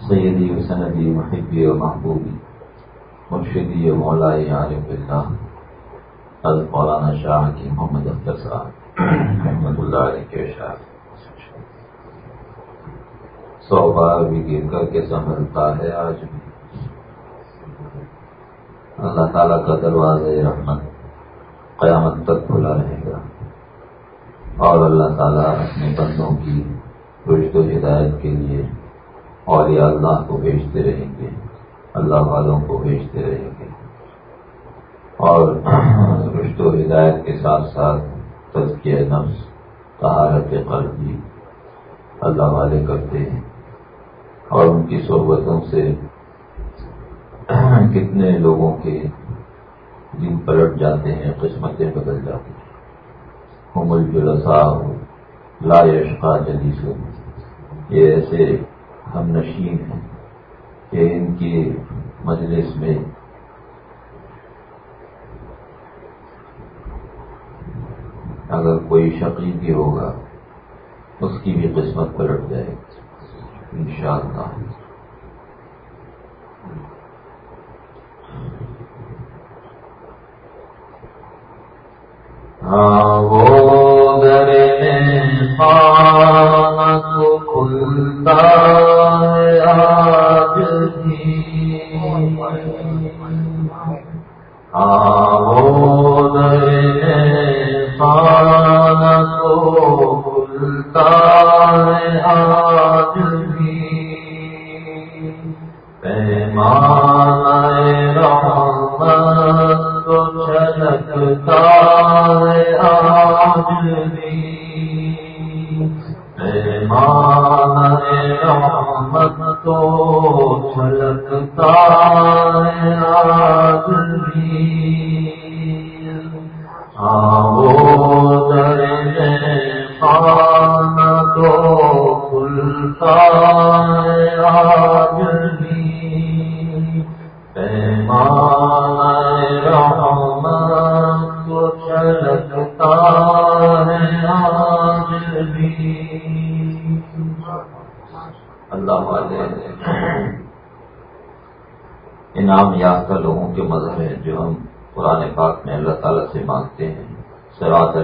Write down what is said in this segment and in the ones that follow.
سیدی و سندی محبی و محبوبی، مرشدی و مولائی عالم اللہ حضرت مولانا شاہ کی محمد اختر صاحب، محمد اللہ علیہ کے شاہ۔ سو بار بھی گر کر کے سنبھلتا ہے آج بھی۔ اللہ تعالیٰ کا دروازہ رحمت قیامت تک کھلا رہے گا۔ اور اللہ تعالیٰ اپنے بندوں کی رشت و ہدایت کے لیے اور یہ اللہ کو بھیجتے رہیں گے۔ اللہ والوں کو بھیجتے رہیں گے۔ اور رشت و ہدایت کے ساتھ ساتھ تزکیہ نفس، طہارت قلبی اللہ والے کرتے ہیں۔ اور ان کی صحبتوں سے کتنے لوگوں کے دن پلٹ جاتے ہیں، قسمتیں بدل جاتی ہیں۔ حمل جلسا ہو لا یشقا جلیس ہو یہ ایسے ہم نشین ہیں کہ ان کی مجلس میں اگر کوئی شقی بھی ہوگا، اس کی بھی قسمت پلٹ جائے گی۔ ان شاء اللہ ہاں وہ در کھلتا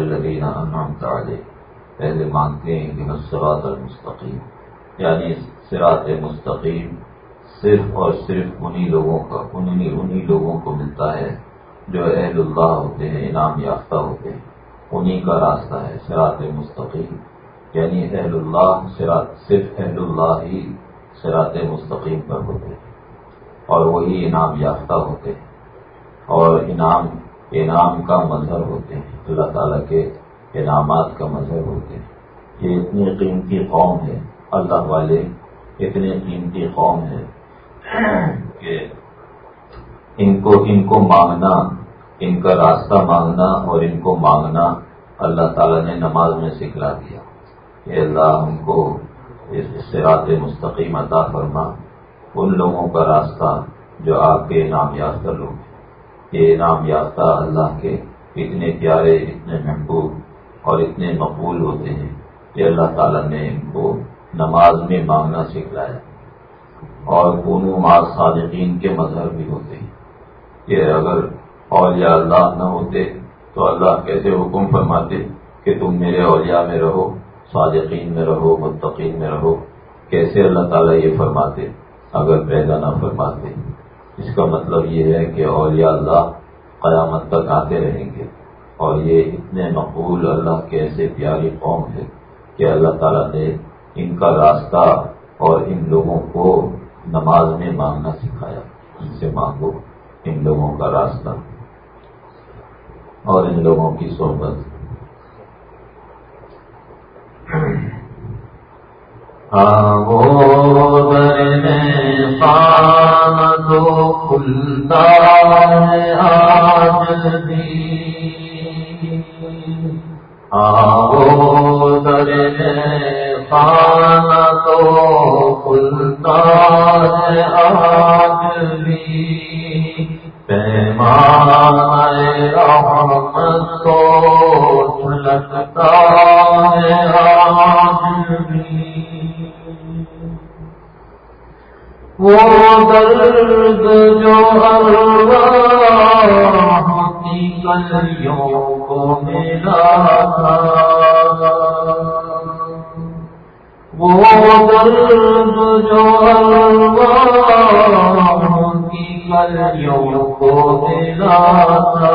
سرات الدین انعام پہلے مانگتے ہیں کہ سرات المستقیم یعنی سرات مستقیم صرف اور صرف انہی لوگوں کا، انہی انہی لوگوں کو ملتا ہے جو اہل اللہ ہوتے ہیں، انعام یافتہ ہوتے ہیں۔ انہی کا راستہ ہے سرات مستقیم۔ یعنی اہل اللہ سرات صرف اہل اللہ ہی سرات مستقیم پر ہوتے ہیں اور وہی انعام یافتہ ہوتے ہیں اور انعام انعام کا مظہر ہوتے ہیں۔ اللہ تعالیٰ کے انعامات کا مظہر ہوتے ہیں۔ یہ اتنی قیمتی قوم ہے، اللہ والے اتنے قیمتی قوم ہے کہ ان کو ان کو مانگنا، ان کا راستہ مانگنا اور ان کو مانگنا اللہ تعالیٰ نے نماز میں سکھلا دیا۔ کہ اللہ، ہم کو اس سرات مستقیم عطا فرما۔ ان لوگوں کا راستہ جو آپ کے انعام یافتہ لوگ ہیں۔ یہ انعام یافتہ اللہ کے اتنے پیارے، اتنے محبوب اور اتنے مقبول ہوتے ہیں کہ اللہ تعالیٰ نے ان کو نماز میں مانگنا سکھلایا۔ اور کونو ماض صادقین کے مظہر بھی ہوتے ہیں کہ اگر اولیاء اللہ نہ ہوتے تو اللہ کیسے حکم فرماتے کہ تم میرے اولیاء میں رہو، صادقین میں رہو، متقین میں رہو۔ کیسے اللہ تعالیٰ یہ فرماتے اگر پیدا نہ فرماتے؟ اس کا مطلب یہ ہے کہ اولیاء اللہ قیامت تک آتے رہیں گے۔ اور یہ اتنے مقبول اللہ کے ایسے پیاری قوم ہے کہ اللہ تعالیٰ نے ان کا راستہ اور ان لوگوں کو نماز میں مانگنا سکھایا۔ ان سے مانگو، ان لوگوں کا راستہ۔ اور ان لوگوں کی صحبت۔ دو کھلتا ہے آج بھی۔ آو در خانہ تو کھلتا ہے آج بھی۔ پیمان رحمت تو چھلکتا ہے آج بھی۔ وہ درد جو ارواح کی کلیوں کو ملا تھا۔ وہ درد جو ارواح کی کلیوں کو ملا تھا۔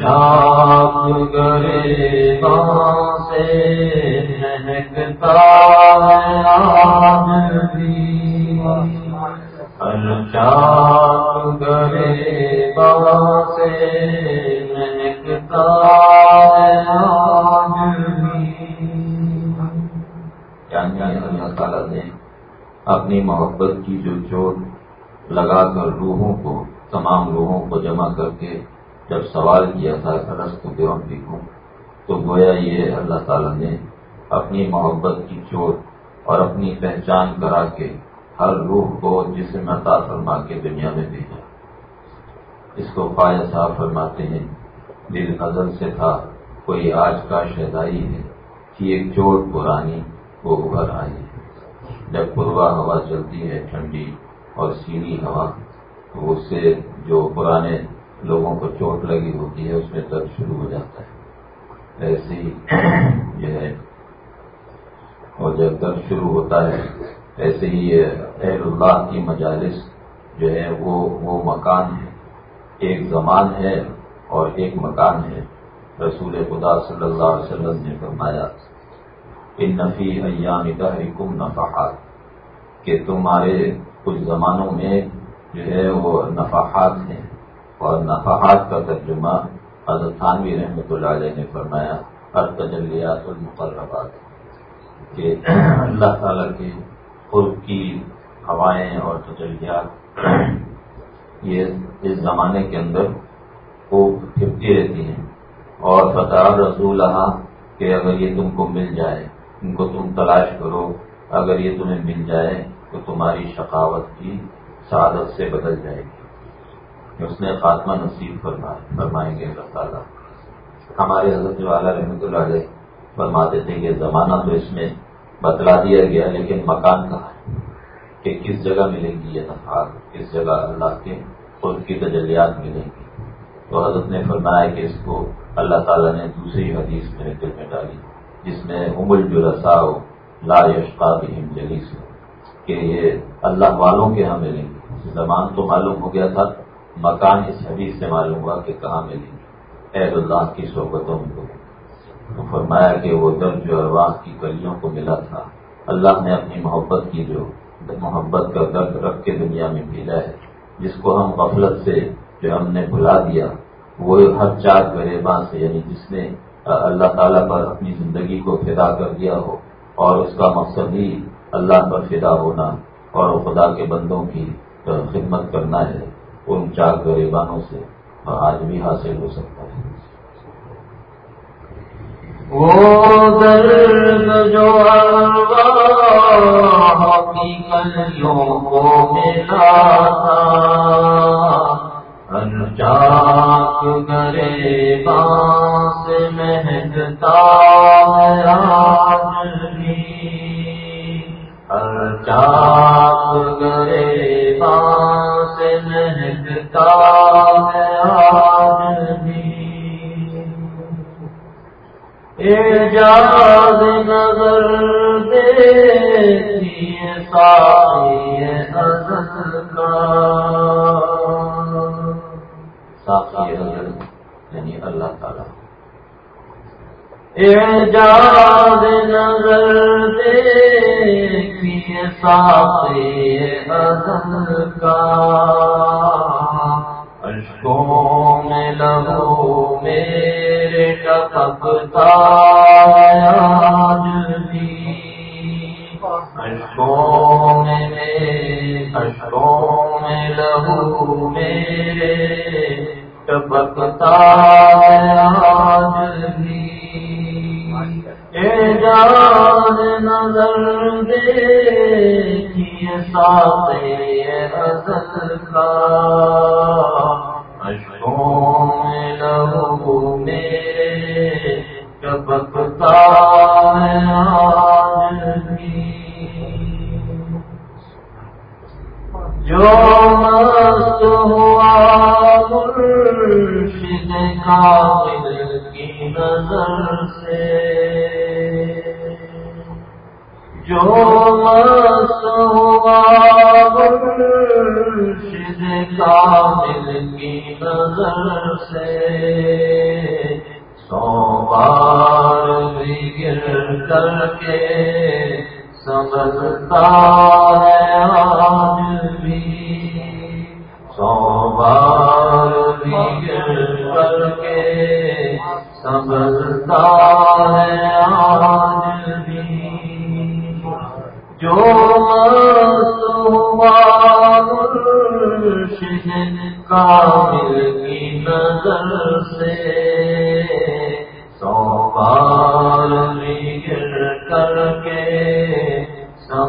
چاپ گرے سے مہکتا چاپ گرے سے مہکتا یعنی اللہ تعالیٰ نے اپنی محبت کی جو چوٹ لگا کر روحوں کو، تمام روحوں کو جمع کر کے جب سوال کیا تھا رست بیوم بھی ہوں تو گویا یہ اللہ تعالیٰ نے اپنی محبت کی چوٹ اور اپنی پہچان کرا کے ہر روح کو جسم عطا فرما کے دنیا میں بھیجا۔ اس کو پایا صاحب فرماتے ہیں، دل ازل سے تھا، کوئی آج کا شہدائی ہے کہ ایک چوٹ پرانی وہ ابھر آئی جب پوروا ہوا چلتی ہے ٹھنڈی اور سیڑھی ہوا، تو اس سے جو پرانے لوگوں کو چوٹ لگی ہوتی ہے، اس میں درد شروع ہو جاتا ہے۔ ایسے ہی جو ہے۔ اور جب درد شروع ہوتا ہے ایسے ہی اہل اللہ کی مجالس جو ہے، وہ وہ مکان ہے۔ ایک زمان ہے اور ایک مکان ہے۔ رسول خدا صلی اللہ علیہ وسلم نے فرمایا، ان نفی ایام دہرکم نفحات کہ تمہارے کچھ زمانوں میں جو ہے، وہ نفحات ہیں۔ اور نفحات کا ترجمہ حضرت خانوی رحمۃ اللہ علیہ نے فرمایا ہر تجلیات المقربات، کہ اللہ تعالی کے قرب کی ہوائیں اور تجلیات یہ اس زمانے کے اندر خوب پھرتی رہتی ہیں۔ اور بتا رسول کہ اگر یہ تم کو مل جائے، ان کو تم تلاش کرو، اگر یہ تمہیں مل جائے تو تمہاری شقاوت کی سعادت سے بدل جائے گی۔ اس نے خاتمہ نصیب فرمائے فرمائیں گے اللہ تعالیٰ۔ ہمارے حضرت والا رحمۃ اللہ علیہ فرماتے تھے کہ زمانہ تو اس میں بتلا دیا گیا لیکن مکان کہاں ہے؟ کہ کس جگہ ملیں گی یہ نفاذ کس جگہ اللہ کے خود کی تجلیات ملیں گی؟ تو حضرت نے فرمایا کہ اس کو اللہ تعالیٰ نے دوسری حدیث میرے دل میں ڈالی، جس میں امل جلسا ہو لا یشقا بہم جلیس ہو کہ یہ اللہ والوں کے ہاں ملیں گے۔ زمان تو معلوم ہو گیا تھا مکان اس حدیث سے معلوم ہوا کہ کہاں ملی۔ اہل اللہ کی صحبتوں کو فرمایا کہ وہ درد جو ارواح کی کلیوں کو ملا تھا، اللہ نے اپنی محبت کی جو محبت کا درد رکھ کے دنیا میں بھیجا ہے، جس کو ہم غفلت سے جو ہم نے بھلا دیا، وہ ہر چار غریباں سے یعنی جس نے اللہ تعالیٰ پر اپنی زندگی کو فدا کر دیا ہو، اور اس کا مقصد ہی اللہ پر فدا ہونا اور خدا کے بندوں کی خدمت کرنا ہے۔ ان چار غریبانوں سے آج بھی حاصل ہو سکتا ہے۔ وہ درد جو کی کلیوں کو ملا چاک گرے باس مہنگتا چاک اعجاز نظر دیتی ساری ازل کا ساقی ازل یعنی اللہ تعالیٰ۔ اعجاز نظر دیتی ساقی ازل کا اشکوں میں لہو میرے ٹپکتا بھی۔ اشکوں میں اشکوں میں لہو میرے ٹپکتا ساتھ ازل کا کامل کی نظر سے سو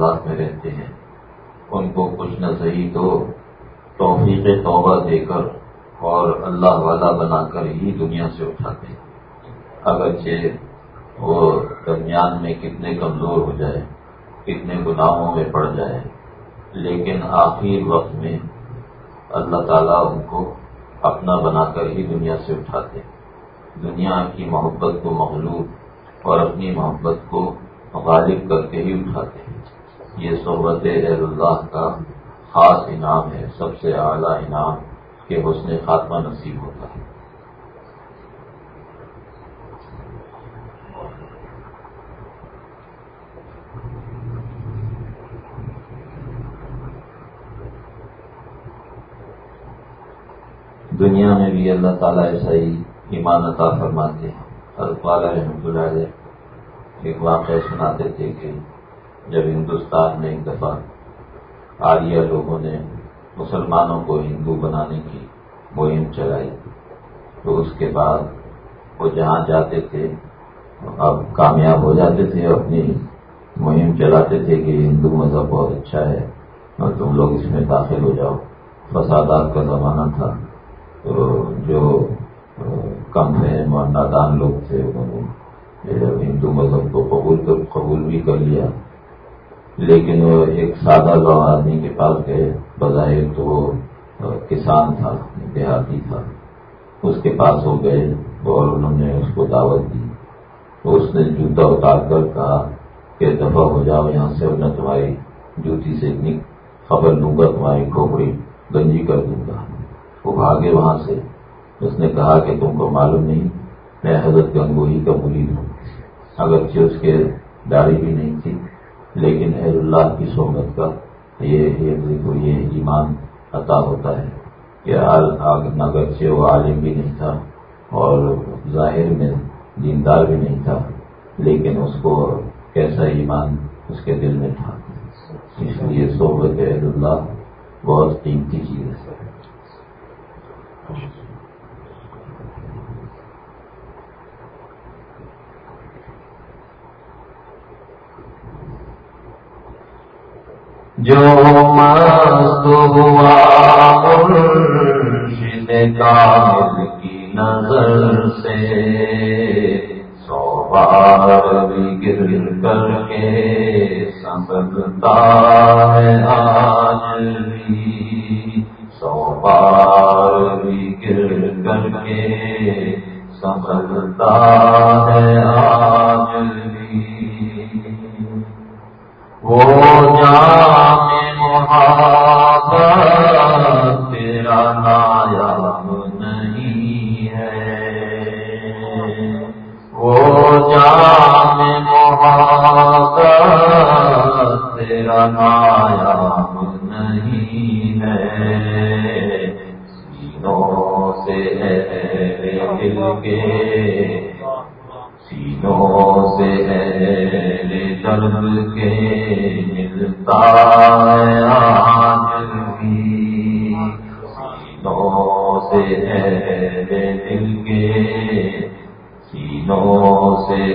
صحبت میں رہتے ہیں۔ ان کو کچھ نہ صحیح تو توفیق توبہ دے کر اور اللہ والا بنا کر ہی دنیا سے اٹھاتے ہیں۔ اگرچہ وہ درمیان میں کتنے کمزور ہو جائے، کتنے گناہوں میں پڑ جائے، لیکن آخر وقت میں اللہ تعالیٰ ان کو اپنا بنا کر ہی دنیا سے اٹھاتے دنیا کی محبت کو مغلوب اور اپنی محبت کو غالب کر کے ہی اٹھاتے ہیں۔ یہ صحبت اہل اللہ کا خاص انعام ہے، سب سے اعلیٰ انعام کہ حسن خاتمہ نصیب ہوتا ہے۔ دنیا میں بھی اللہ تعالیٰ ایسا ہی ایمان عطا فرماتے ہیں۔ حضرت والا رحمۃ اللہ ایک واقعہ سناتے تھے کہ جب ہندوستان میں ایک دفعہ آریہ لوگوں نے مسلمانوں کو ہندو بنانے کی مہم چلائی، تو اس کے بعد وہ جہاں جاتے تھے، اب کامیاب ہو جاتے تھے، اپنی مہم چلاتے تھے کہ ہندو مذہب بہت اچھا ہے، اور تم لوگ اس میں داخل ہو جاؤ۔ فسادات کا زمانہ تھا، تو جو کم ہے نادان لوگ تھے، انہوں نے ہندو مذہب کو قبول قبول بھی کر لیا۔ لیکن وہ ایک سادہ گاؤں آدمی کے پاس گئے، بظاہر تو وہ کسان تھا، دیہاتی تھا۔ اس کے پاس ہو گئے اور انہوں نے اس کو دعوت دی۔ تو اس نے جوتا اتار کر کہا کہ دفعہ ہو جاؤ یہاں سے، میں تمہاری جوتی سے اتنی خبر لوں گا، تمہاری کھوپڑی گنجی کر دوں گا۔ وہ بھاگے وہاں سے۔ اس نے کہا کہ تم کو معلوم نہیں، میں حضرت گنگوئی کا مرید ہوں۔ اگرچہ اس کے داڑھی بھی نہیں تھی۔ لیکن اہل اللہ کی صحبت کا یہ یہ ایمان عطا ہوتا ہے کہ اگرچہ وہ عالم بھی نہیں تھا اور ظاہر میں دیندار بھی نہیں تھا، لیکن اس کو کیسا ایمان اس کے دل میں تھا۔ اس لیے صحبت اہل اللہ بہت قیمتی چیز ہے۔ جو مست ہوا مرشد کامل کی نظر سے۔ سو بار بھی گر کر کے سمجھتا ہے آج بھی۔ سو بار بھی گر کر کے سمجھتا ہے آج سینوں سے درد کے ملتا سینوں سے دل کے سینوں سے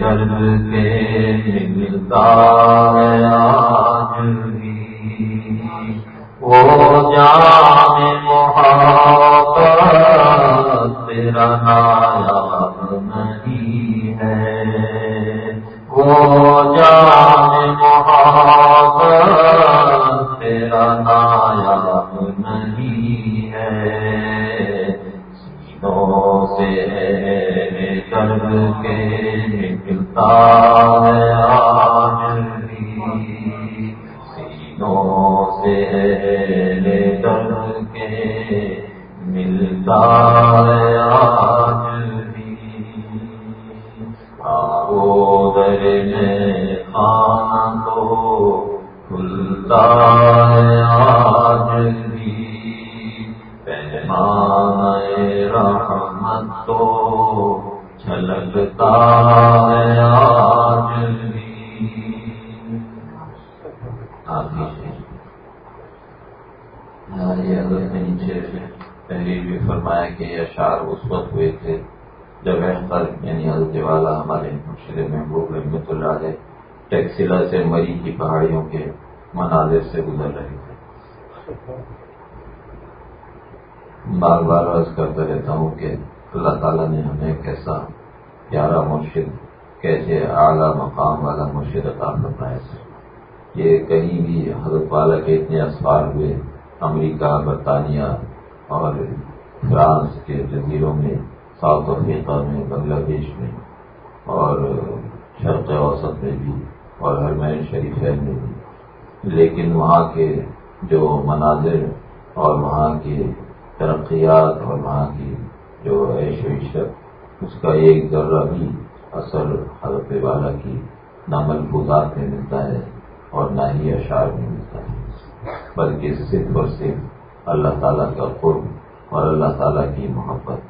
درد کے ملتا وہ جان کھلتا ہے آج پیمان رحمت تو چھلکتا ہے آج حضرت یعنی نے نیچے پہلے بھی فرمایا کہ یہ اشعار اس وقت ہوئے تھے، جب احتر یعنی حضرت والا ہمارے مرشد محبوب رحمت اللہ علیہ ٹیکسیلا سے مری کی پہاڑیوں کے مناظر سے گزر رہے تھے بار بار عرض کرتا رہتا ہوں کہ اللہ تعالیٰ نے ہمیں کیسا پیارا مرشد، کیسے اعلیٰ مقام والا مرشد عطا فرمایا یہ کہیں بھی حضرت والا کے اتنے اسفار ہوئے، امریکہ، برطانیہ اور فرانس کے جزیروں میں، ساؤتھ افریقہ میں، بنگلہ دیش میں اور شرق اوسط میں بھی اور ہرمین شریف میں بھی۔ لیکن وہاں کے جو مناظر اور وہاں کی ترقیات اور وہاں کی جو عیش و عشرت، اس کا ایک ذرہ بھی اثر حضرت والا کی نہ ملفوظات میں ملتا ہے اور نہ ہی اشعار میں ملتا ہے۔ بلکہ صرف اور صرف اللہ تعالیٰ کا قرب اور اللہ تعالیٰ کی محبت۔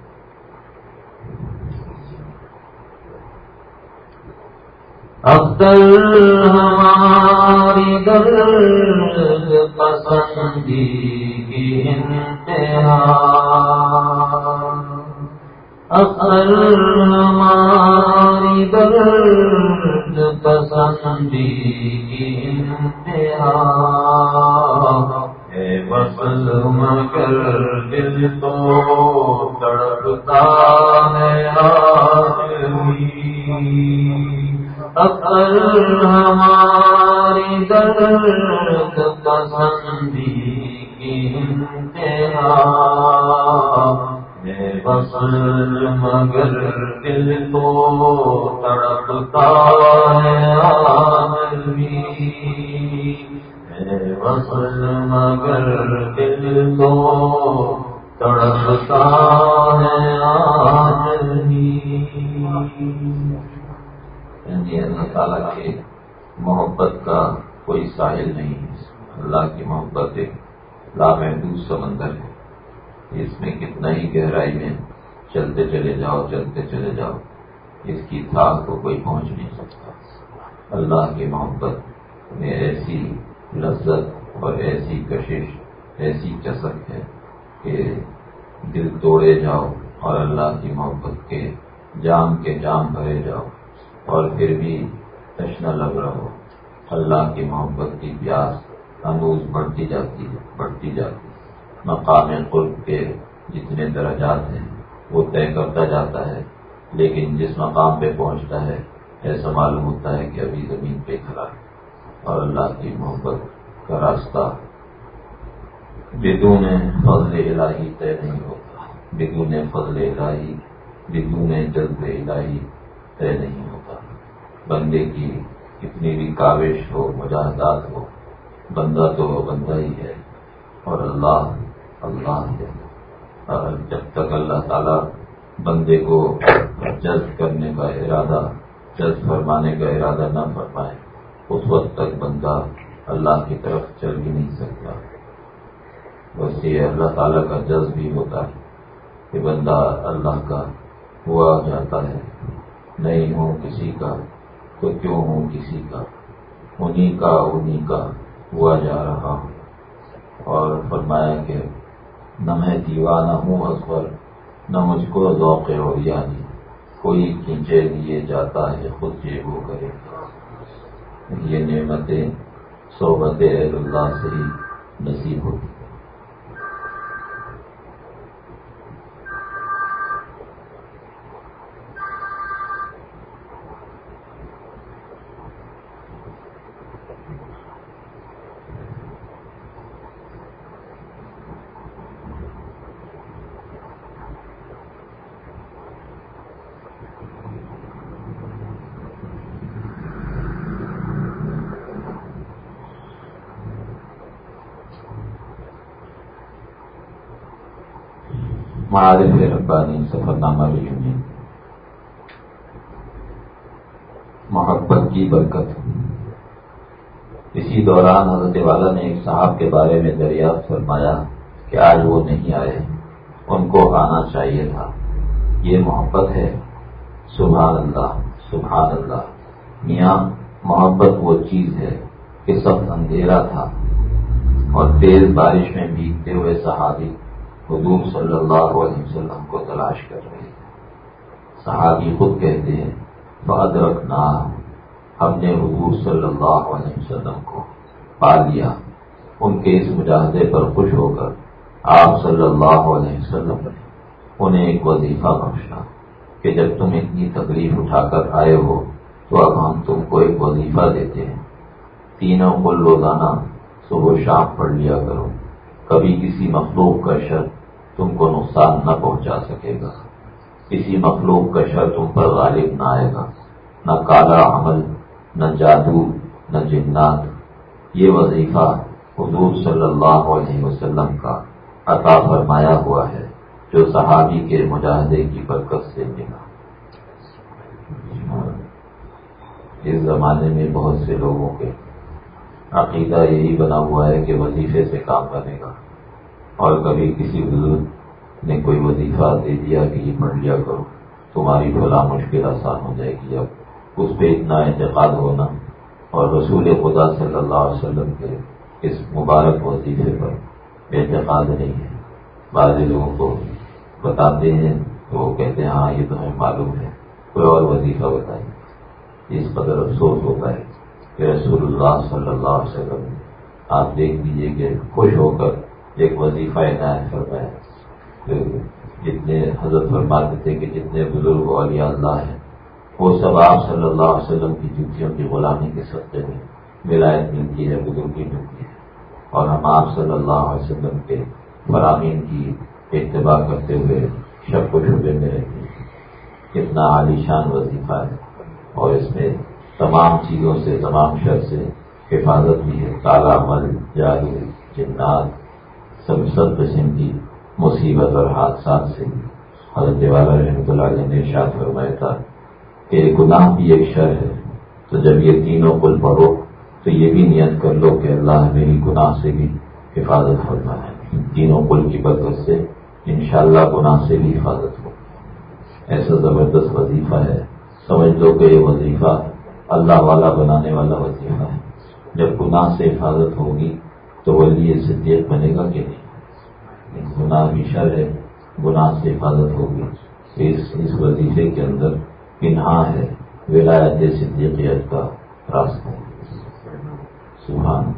اختر ہماری درد پسندی کی انتہا اختر ہماری درد پسندی کی انتہا بسل مگر دل تو تڑپتا ہے آدمی اکل ہماری درد پسندی کی انتہا بسل مگر دل کو تڑپتا کی محبت ایک لامحدود سمندر ہے اس میں کتنا ہی گہرائی میں چلتے چلے جاؤ، چلتے چلے جاؤ، اس کی تھاک کو کوئی پہنچ نہیں سکتا۔ اللہ کی محبت میں ایسی لذت اور ایسی کشش، ایسی چسک ہے کہ دل توڑے جاؤ اور اللہ کی محبت کے جام کے جام بھرے جاؤ اور پھر بھی تشنا لگ رہا ہو۔ اللہ کی محبت کی پیاس انوز بڑھتی جاتی ہے، بڑھتی جاتی ہے۔ مقام قرب کے جتنے درجات ہیں، وہ طے کرتا جاتا ہے، لیکن جس مقام پہ پہنچتا ہے، ایسا معلوم ہوتا ہے کہ ابھی زمین پہ کھڑا ہے۔ اور اللہ کی محبت کا راستہ بدون فضل الہی طے نہیں ہوتا۔ بدون فضل الہی، بدون جذب الہی طے نہیں ہوتا۔ بندے کی کتنی بھی کاوش ہو، مجاہدات ہو بندہ تو بندہ ہی ہے اور اللہ اللہ ہے۔ اور جب تک اللہ تعالی بندے کو جذب کرنے کا ارادہ، جذب فرمانے کا ارادہ نہ فرمائے، اس وقت تک بندہ اللہ کی طرف چل بھی نہیں سکتا۔ بس یہ اللہ تعالیٰ کا جذب بھی ہوتا ہے کہ بندہ اللہ کا ہوا جاتا ہے۔ نہیں ہوں کسی کا تو کیوں ہوں کسی کا؟ انہیں کا انہیں کا۔ ہوا جا رہا ہوں۔ اور فرمایا کہ نہ میں دیوانہ ہوں اصغر نہ مجھ کو ذوق ہو یعنی کوئی کھینچے لیے جاتا ہے، خود یہ وہ کرے۔ یہ نعمتیں صحبت اللہ سے ہی نصیب ہوتی معارف ربانی سفر نامہ بھی محبت کی برکت۔ اسی دوران حضرت والا نے ایک صاحب کے بارے میں دریافت فرمایا کہ آج وہ نہیں آئے، ان کو آنا چاہیے تھا۔ یہ محبت ہے۔ سبحان اللہ سبحان اللہ۔ میاں، محبت وہ چیز ہے کہ سب اندھیرا تھا اور تیز بارش میں بھیگتے ہوئے صحابی حضور صلی اللہ علیہ وسلم کو تلاش کر رہے صحابی خود کہتے ہیں بد رکھنا، ہم نے حضور صلی اللہ علیہ وسلم کو پا لیا۔ ان کے اس مجاہدے پر خوش ہو کر آپ صلی اللہ علیہ وسلم نے انہیں ایک وظیفہ بخشا کہ جب تم اتنی تکلیف اٹھا کر آئے ہو، تو اب ہم تم کو ایک وظیفہ دیتے ہیں۔ تینوں کو روزانہ صبح شام پڑھ لیا کرو۔ کبھی کسی مخلوق کا شر تم کو نقصان نہ پہنچا سکے گا۔ کسی مخلوق کا شر تم پر غالب نہ آئے گا۔ نہ کالا عمل، نہ جادو، نہ جنات۔ یہ وظیفہ حضور صلی اللہ علیہ وسلم کا عطا فرمایا ہوا ہے، جو صحابی کے مجاہدے کی برکت سے ملا۔ اس زمانے میں بہت سے لوگوں کے عقیدہ یہی بنا ہوا ہے کہ وظیفے سے کام بنے گا اور کبھی کسی بزرگ نے کوئی وظیفہ دے دیا کہ یہ پڑھ لیا کرو، تمہاری فلاں مشکل آسان ہو جائے گی۔ اب اس پہ اتنا اعتقاد ہونا اور رسول خدا صلی اللہ علیہ وسلم کے اس مبارک وظیفے پر اعتقاد نہیں ہے۔ بعض لوگوں کو بتاتے ہیں، تو وہ کہتے ہیں ہاں یہ تو ہمیں معلوم ہے، کوئی اور وظیفہ بتائیے۔ اس قدر افسوس ہوتا ہے کہ رسول اللہ صلی اللہ علیہ وسلم، آپ دیکھ لیجیے کہ خوش ہو کر ایک وظیفہ عنایت فرمایا جتنے حضرت فرماتے تھے کہ جتنے بزرگ اولیاء اللہ ہیں، وہ سب آپ صلی اللہ علیہ وسلم کی جوتیوں کی غلامی کے سطح میں ولایت ملتی ہے بزرگی ملتی ہے اور ہم آپ صلی اللہ علیہ وسلم کے فرامین کی اتباع کرتے ہوئے شب و شبے میں رہتے ہیں۔ کتنا عالیشان وظیفہ ہے۔ اور اس میں تمام چیزوں سے، تمام شر سے حفاظت بھی ہے۔ کالا عمل جادو جنات سب سب قسم کی مصیبت اور حادثات سے۔ حضرت والا رحمۃ اللہ علیہ نے ارشاد فرمایا تھا کہ گناہ بھی ایک شر ہے۔ تو جب یہ تینوں کل پڑھو تو یہ بھی نیت کر لو کہ اللہ میری گناہ سے بھی حفاظت فرما ہے تینوں کل کی برکت سے انشاءاللہ گناہ سے بھی حفاظت ہو۔ ایسا زبردست وظیفہ ہے۔ سمجھ لو کہ یہ وظیفہ اللہ والا بنانے والا وظیفہ ہے۔ جب گناہ سے حفاظت ہوگی تو ولی صدیق بنے گا کہ نہیں گناہ بھی شر ہے، گناہ سے حفاظت ہوگی۔ اس اس وظیفے کے اندر پنہا ہے ولایت صدیقیت کا راستہ۔ سبحان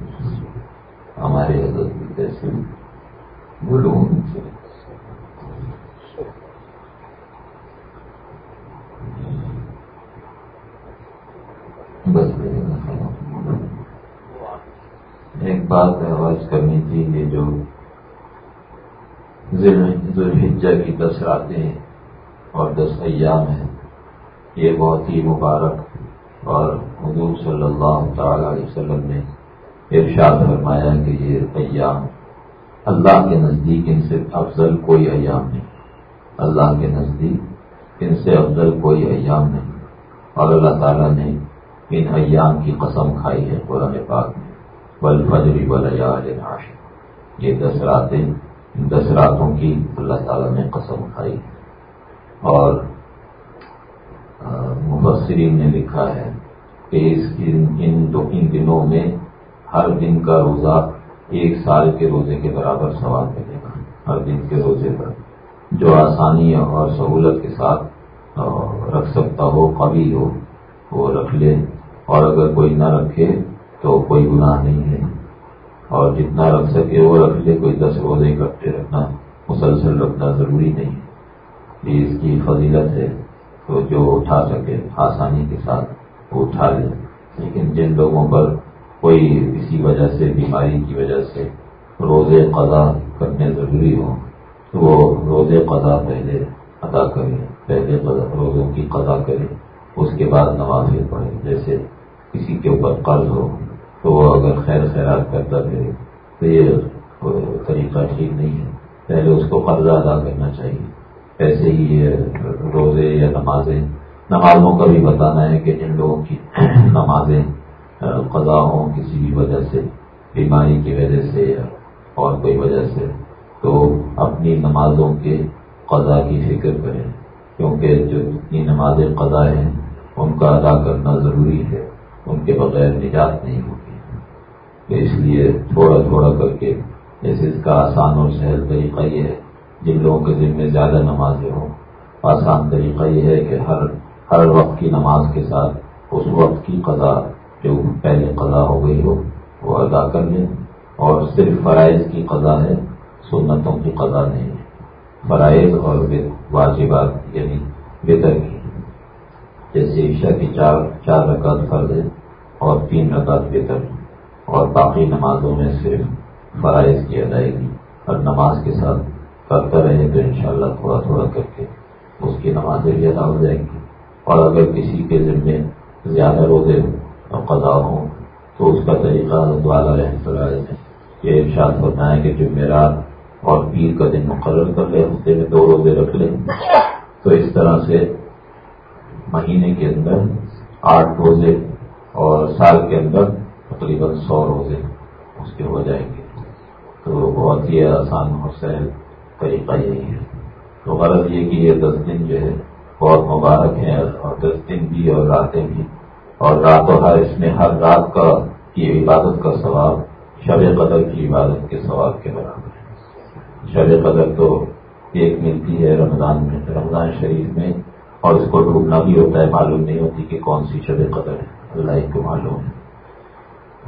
ہمارے حضرت بھی کیسے بولو۔ بس۔ ایک بات آواز کرنی تھی یہ جو ذوالحجہ کی دس راتیں اور دس ایام ہیں، یہ بہت ہی مبارک اور حضور صلی اللہ تعالی علیہ وسلم نے ارشاد فرمایا کہ یہ ایام اللہ کے نزدیک ان سے افضل کوئی ایام نہیں۔ اللہ کے نزدیک ان سے افضل کوئی ایام نہیں۔ اور اللہ تعالیٰ نے ان ایام کی قسم کھائی ہے قرآن پاک نے بل فجری بلیال ناش یہ دس راتیں دس راتوں کی اللہ تعالیٰ نے قسم کھائی۔ اور مبصرین نے لکھا ہے کہ اس ان ان دنوں میں ہر دن کا روزہ ایک سال کے روزے کے برابر سوال ملے گا۔ ہر دن کے روزے پر۔ جو آسانی اور سہولت کے ساتھ رکھ سکتا ہو قبی ہو، وہ رکھ لے۔ اور اگر کوئی نہ رکھے تو کوئی گناہ نہیں ہے۔ اور جتنا رکھ سکے وہ رکھ لے، کوئی دس روزے اکٹھے رکھنا مسلسل رکھنا ضروری نہیں یہ اس کی فضیلت ہے تو جو اٹھا سکے، آسانی کے ساتھ وہ اٹھا لے۔ لیکن جن لوگوں پر کوئی کسی وجہ سے، بیماری کی وجہ سے روزے قضا کرنے ضروری ہوں، تو وہ روزے قضا پہلے ادا کریں پہلے روزوں کی قضا کریں اس کے بعد نمازیں پڑھیں جیسے کسی کے اوپر قرض ہو۔ تو وہ اگر خیر خیرات کرتا پھر تو یہ طریقہ ٹھیک نہیں ہے۔ پہلے اس کو قرضہ ادا کرنا چاہیے۔ ایسے ہی یہ روزے یا نمازیں، نمازوں کا بھی بتانا ہے کہ جن لوگوں کی نمازیں قضا ہوں کسی بھی وجہ سے، بیماری کی وجہ سے یا اور کوئی وجہ سے، تو اپنی نمازوں کے قضا کی فکر کریں۔ کیونکہ جو جتنی نمازیں قضا ہیں، ان کا ادا کرنا ضروری ہے۔ ان کے بغیر نجات نہیں ہوگی تو اس لیے تھوڑا تھوڑا کر کے جیسے اس کا آسان اور سہل طریقہ یہ ہے، جن لوگوں کے ذمہ میں زیادہ نمازیں ہوں، آسان طریقہ یہ ہے کہ ہر ہر وقت کی نماز کے ساتھ اس وقت کی قضا جو پہلے قضا ہو گئی ہو، وہ ادا کر لیں۔ اور صرف فرائض کی قضا ہے، سنتوں کی قضا نہیں ہے۔ فرائض اور واجبات یعنی بہتر کی۔ جیسے عشاء کی چار چار رکعت فرض ہے اور تین رکعت بہتر اور باقی نمازوں میں صرف فرائض کی ادائیگی اور نماز کے ساتھ کرتا رہے تو انشاءاللہ تھوڑا تھوڑا کر کے اس کی نمازیں بھی ادا ہو جائیں گی۔ اور اگر کسی کے ذمے زیادہ روزے اور قضا ہوں تو اس کا طریقہ والا رہے یہ ارشاد ہوتا ہے کہ جمعرات اور پیر کا دن مقرر کر لے ہفتے میں دو روزے رکھ لیں، تو اس طرح سے مہینے کے اندر آٹھ روزے اور سال کے اندر تقریباً سو روزے اس کے ہو جائیں گے۔ تو بہت ہی آسان اور سہل طریقہ یہی ہے۔ تو غرض یہ کہ یہ دس دن جو ہے بہت مبارک ہیں اور دس دن بھی اور راتیں بھی۔ اور رات و ہر اس میں ہر رات کا کی عبادت کا ثواب، شب قدر کی عبادت کے ثواب کے برابر ہے۔ شب قدر تو ایک ملتی ہے رمضان میں، رمضان شریف میں۔ اور اس کو ڈھونڈنا بھی ہوتا ہے، معلوم نہیں ہوتی کہ کون سی شب قدر ہے۔ اللہ کو معلوم ہے۔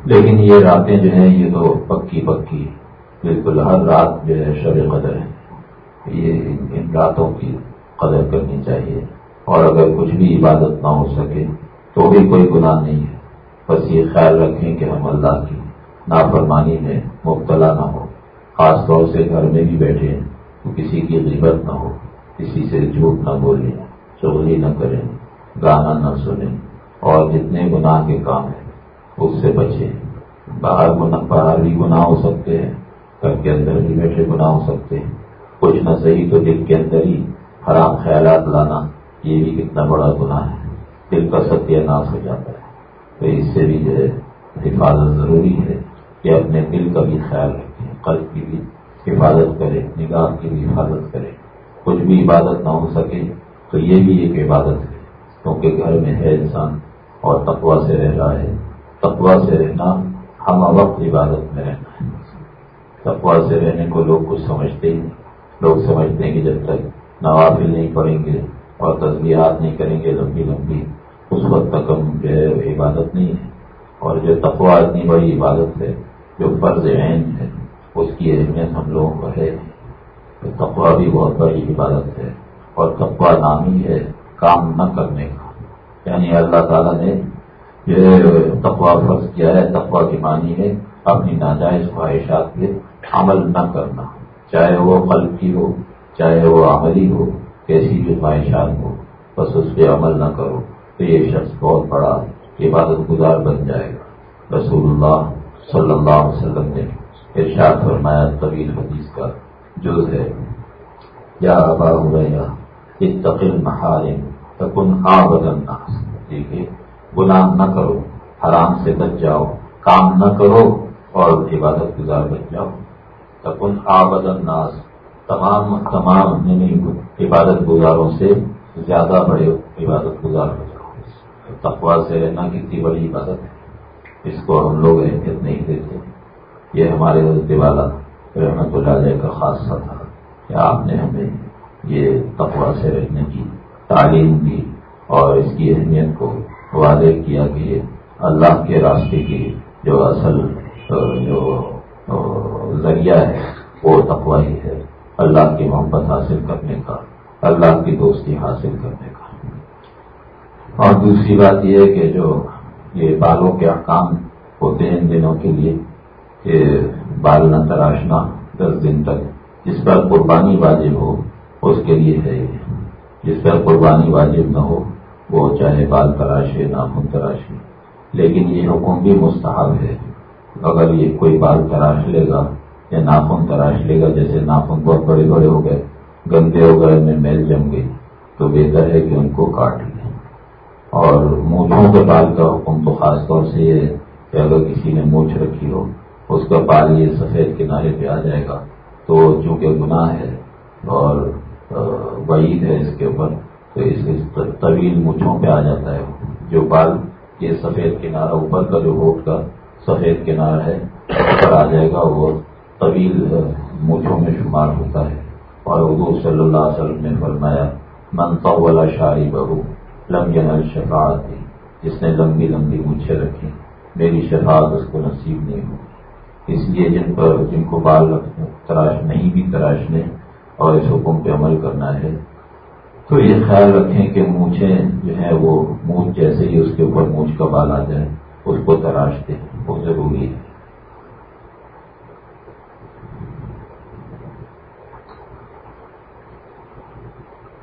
لیکن یہ راتیں جو ہیں، یہ تو پکی پکی، بالکل ہر رات جو ہے شب قدر ہے یہ ان راتوں کی قدر کرنی چاہیے۔ اور اگر کچھ بھی عبادت نہ ہو سکے، تو بھی کوئی گناہ نہیں ہے۔ بس یہ خیال رکھیں کہ ہم اللہ کی نافرمانی میں مبتلا نہ ہو خاص طور سے گھر میں بھی بیٹھے تو کسی کی غیبت نہ ہو، کسی سے جھوٹ نہ بولیں چغلی نہ کریں، گانا نہ سنیں۔ اور جتنے گناہ کے کام ہیں اس سے بچیں باہر باہر بھی گناہ ہو سکتے ہیں، گھر کے اندر بھی بیٹھے گناہ ہو سکتے ہیں۔ کچھ نہ صحیح تو دل کے اندر ہی حرام خیالات لانا، یہ بھی کتنا بڑا گناہ ہے۔ دل کا ستیہ ناش ہو جاتا ہے۔ تو اس سے بھی جو ہے، حفاظت ضروری ہے کہ اپنے دل کا بھی خیال رکھیں، قلب کی بھی حفاظت کرے نگاہ کی بھی حفاظت کرے کچھ بھی عبادت نہ ہو سکے تو یہ بھی ایک عبادت ہے۔ کیونکہ گھر میں ہے انسان اور تقوا سے رہ رہا ہے۔ تقوا سے رہنا، ہم وقت عبادت میں رہنا ہے۔ تقوا سے رہنے کو لوگ کچھ سمجھتے ہی لوگ سمجھتے ہیں کہ جب تک نوافل نہیں پڑیں گے اور تصویرات نہیں کریں گے، لمبی لمبی اس وقت تک ہم جو ہے عبادت نہیں ہے اور جو تقوا اتنی بڑی عبادت ہے، جو فرض عین ہے، اس کی اہمیت ہم لوگوں کو ہے تو تقوا بھی بہت بڑی عبادت ہے۔ اور تقوا نامی ہے، کام نہ کرنے کا۔ یعنی اللہ تعالیٰ نے جو تقوا فرض کیا ہے تقوا کی معنی ہے اپنی ناجائز خواہشات پہ عمل نہ کرنا۔ چاہے وہ قلب کی ہو، چاہے وہ عملی ہو، کیسی بھی خواہشات ہو، بس اس پہ عمل نہ کرو۔ تو یہ شخص بہت بڑا عبادت گزار بن جائے گا۔ رسول اللہ صلی اللہ علیہ وسلم نے ارشاد فرمایا، طویل حدیث کا جز ہے، یا ابا ہو گیا استقل محارم تکن آبد الناس۔ دیکھیے گناہ نہ کرو، حرام سے بچ جاؤ، کام نہ کرو اور عبادت گزار بچ جاؤ۔ تکن آبد الناس، تمام تمام یعنی عبادت گزاروں سے زیادہ بڑے عبادت گزار ہو جاؤ۔ تقوا سے رہنا کتنی بڑی عبادت ہے۔ اس کو ہم لوگ اہمیت نہیں دیتے۔ یہ ہمارے حضرت والا رحمت اللہ علیہ کا خاصہ تھا کہ آپ نے ہمیں یہ تقوا سے رہنے کی تعلیم دی اور اس کی اہمیت کو واضح کیا کہ اللہ کے راستے کی جو اصل، جو ذریعہ ہے، وہ تقوا ہی ہے۔ اللہ کی محبت حاصل کرنے کا، اللہ کی دوستی حاصل کرنے کا۔ اور دوسری بات یہ ہے کہ جو یہ بالوں کے احکام ہوتے ہیں ان دنوں کے لیے، کہ بال نہ تراشنا دس دن تک، جس پر قربانی واجب ہو، اس کے لیے ہے۔ جس پر قربانی واجب نہ ہو وہ چاہے بال تراشے، ناخن تراشے، لیکن یہ حکم بھی مستحب ہے۔ اگر یہ کوئی بال تراش لے گا یا ناخن تراش لے گا، جیسے ناخن بہت بڑے بڑے ہو گئے، گندے ہو گئے، میں میل جم گئی، تو بہتر ہے کہ ان کو کاٹ لیں۔ اور مونچھوں کے بال کا حکم تو خاص طور سے یہ ہے کہ اگر کسی نے مونچھ رکھی ہو، اس کا بال یہ سفید کنارے پہ آ جائے گا، تو چونکہ گناہ ہے اور وعید ہے اس کے اوپر تو اس طویل مونچھوں پہ آ جاتا ہے۔ جو بال یہ سفید کنارہ، اوپر کا جو ہوٹ کا سفید کنارہ ہے اوپر آ جائے گا، وہ طویل مونچھوں میں شمار ہوتا ہے۔ اور اردو صلی اللہ علیہ وسلم نے فرمایا منفا والا شاعری بہو لمبی نل شفاعت تھی جس نے لمبی لمبی مچھے رکھی میری شفاعت اس کو نصیب نہیں ہوئی اس لیے جن پر، جن کو بال تراش نہیں بھی تراشنے اور اس حکم پہ عمل کرنا ہے تو یہ خیال رکھیں کہ مونچھیں جو ہے وہ مونچھ جیسے ہی اس کے اوپر مونچھ کا بال آ جائے، اس کو تراش دیں وہ ضروری ہے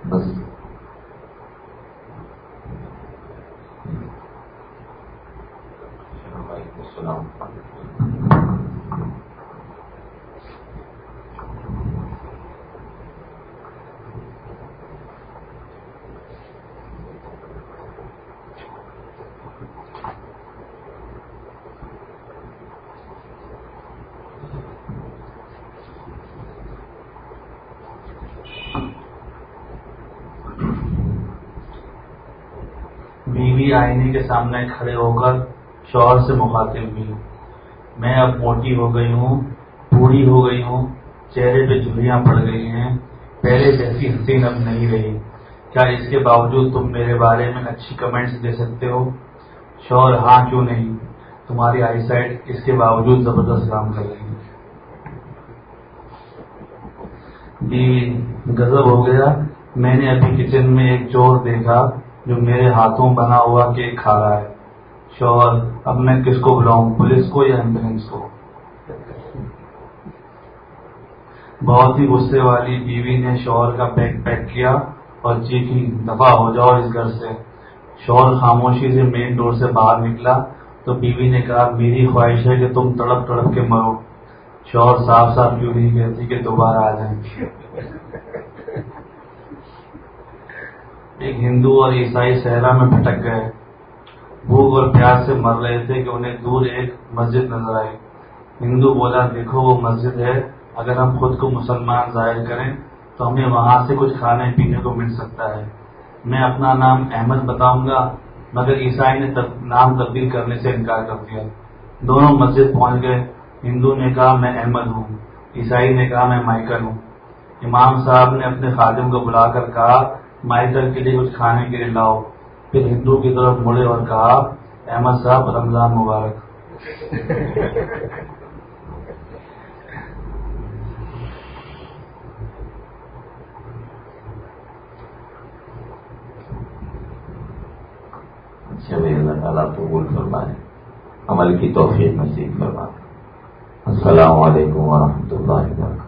بس السلام آئینے کے سامنے کھڑے ہو کر شوہر سے مخاطب ہوئی ہوں۔ میں اب موٹی ہو گئی ہوں، بوڑھی ہو گئی ہوں، چہرے پہ جھلیاں پڑ گئی ہیں، پہلے جیسی حسین اب نہیں رہی۔ کیا اس کے باوجود تم میرے بارے میں اچھی کمنٹس دے سکتے ہو؟ شوہر ہاں کیوں نہیں؟ تمہاری آئی سائٹ اس کے باوجود زبردست کام کر رہی ہے۔ جی، بیوی گزب ہو گیا۔ میں نے ابھی کچن میں ایک چور دیکھا۔ جو میرے ہاتھوں بنا ہوا کیک کھا رہا ہے۔ شوہر، اب میں کس کو بلاؤں؟ پولیس کو یا ایمبولینس کو؟ بہت ہی غصے والی بیوی نے شوہر کا بیگ پیک کیا اور چیخی، دفاع ہو جاؤ اس گھر سے۔ شوہر خاموشی سے مین ڈور سے باہر نکلا تو بیوی نے کہا، میری خواہش ہے کہ تم تڑپ تڑپ کے مرو۔ شوہر صاف صاف کیوں نہیں کہتی کہ دوبارہ آ جائیں۔ ایک ہندو اور عیسائی صحرا میں بھٹک گئے۔ بھوک اور پیاس سے مر رہے تھے کہ انہیں دور ایک مسجد نظر آئی۔ ہندو بولا، دیکھو وہ مسجد ہے، اگر ہم خود کو مسلمان ظاہر کریں تو ہمیں وہاں سے کچھ کھانے پینے کو مل سکتا ہے۔ میں اپنا نام احمد بتاؤں گا، مگر عیسائی نے نام تبدیل کرنے سے انکار کر دیا۔ دونوں مسجد پہنچ گئے۔ ہندو نے کہا، میں احمد ہوں۔ عیسائی نے کہا، میں مائیکل ہوں۔ امام صاحب نے اپنے خادم کو بلا کر کہا مائیکل کے لیے کچھ کھانے کے لیے لاؤ۔ پھر ہندو کی طرف مڑے اور کہا، احمد صاحب، رمضان مبارک۔ اچھا بھائی، اللہ تعالیٰ قبول فرمائے۔ عمل کی توفیق نصیب فرمائے۔ السلام علیکم ورحمۃ اللہ وبرکاتہ۔